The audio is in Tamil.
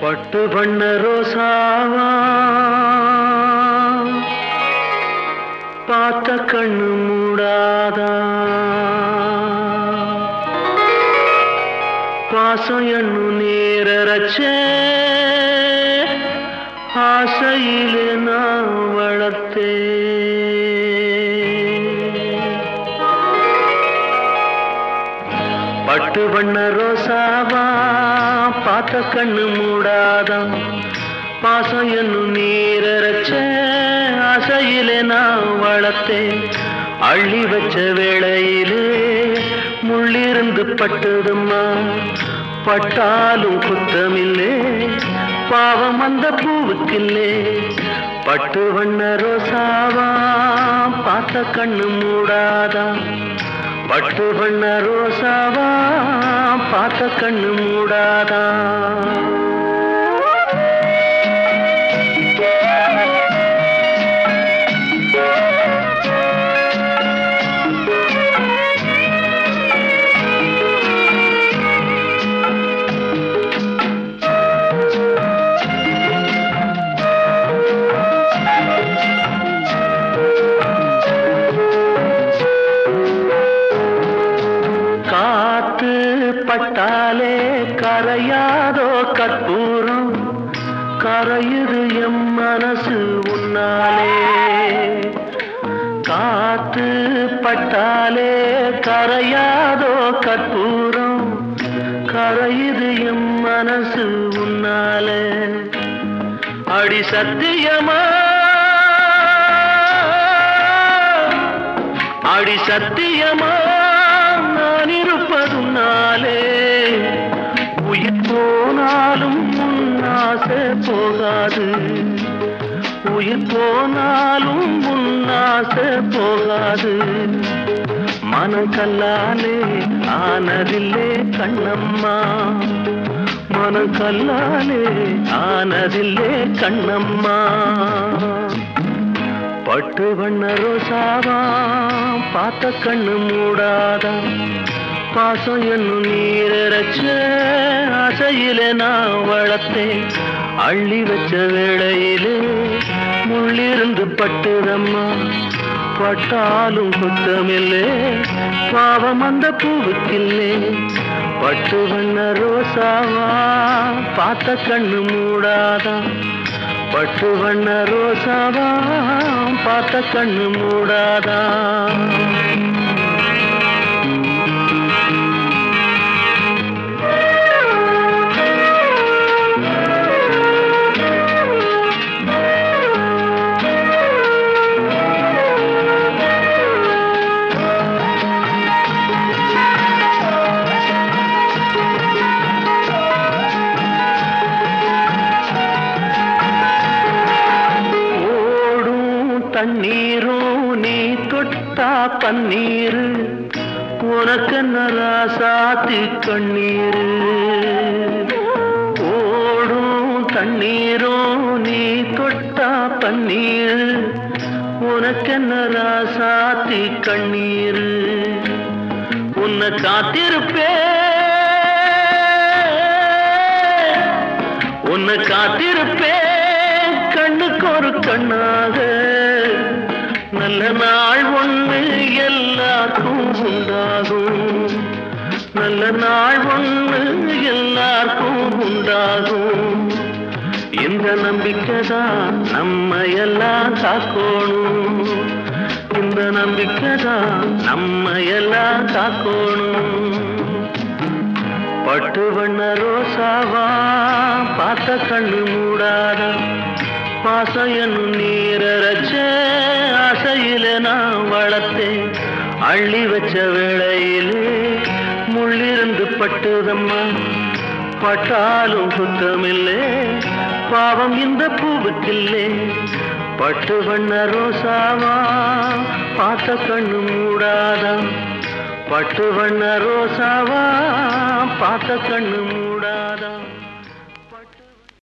பட்டு பண்ண ரோசாவா? பார்த்த கண்ணு மூடாதா? பாசம் எண்ணு நேரச்சே ஆசையிலே நான் வளர்த்தே. பட்டு வண்ண ரோசாவா பார்த்த கண்ணு மூடாதான் பாசம் என்னும் நீரச்ச ஆசையிலே நான் வளர்த்தேன். அள்ளி வச்ச வேளையிலே முள்ளிருந்து பட்டுதும்மா. பட்டாலும் குத்தமில்லே பாவம் அந்த பூவுக்கில்லே. பட்டு வண்ண ரோசாவா பார்த்த கண்ணு மூடாதான் பட்டு பண்ண ரோசாவா பார்த்த கண்ணு மூடாதான் பட்டாலே கரையாதோ கற்பூரம். கரையுது எம் மனசு உன்னாலே. காத்து பட்டாலே கரையாதோ கற்பூரம். கரையுது எம் மனசு உன்னாலே. அடி சத்தியமா? அடி சத்தியமா? உயிர் போனாலும் உன்னாசை போகாது. மனக்கல்லாலே ஆனதில்லே கண்ணம்மா. மனக்கல்லாலே ஆனதில்லே கண்ணம்மா. பட்டு வண்ண ரோசாவா பார்த்த கண்ணு மூடாதா. பாசம் என்னும் நீரச்ச ஆசையில நான் வளர்த்தேன். அள்ளி வச்ச வேளையிலே உள்ளிருந்து பட்டுதம்மா. பட்டாலும் குத்தமில்லே பாவம் அந்த பூவுக்கில்லே. பட்டு வண்ண ரோசாவா. பார்த்த கண்ணு மூடாதா. பட்டு வண்ண ரோசாவா. பார்த்த கண்ணு மூடாதா. தண்ணீரும் நீ தொட்டா பன்னீர். உனக்கு நராசாத்தி கண்ணீர். ஓடும் தண்ணீரும் நீ தொட்டா பன்னீர். உனக்கு நராசாத்தி கண்ணீர். உன்னை காத்திருப்பே. உன்னை காத்திருப்பே. கண்ணுக்கு ஒரு கண்ணாக. நல்ல நாள் ஒன்று எல்லாருக்கும் உண்டாகும். நல்ல நாள் ஒன்று எல்லாருக்கும் உண்டாகும். இந்த நம்பிக்கை தான் நம்ம எல்லாம் காக்கணும் இந்த நம்பிக்கை தான் நம்ம எல்லாம் காக்கணும் பட்டு வண்ண ரோசாவா பார்த்த கண்ணு மூடாத பாசம் என்னும் நீ காலத்தை அள்ளி வச்ச வேளையிலே முள்ளிருந்து பட்டுதம்மா. பட்டாலும் சுத்தமில்லே. பாவம் இந்த பூவுக்கில்லே பட்டு வண்ண ரோசாவா பார்த்த கண்ணு மூடாதா. பட்டு வண்ண ரோசாவா பார்த்த கண்ணு மூடாதா.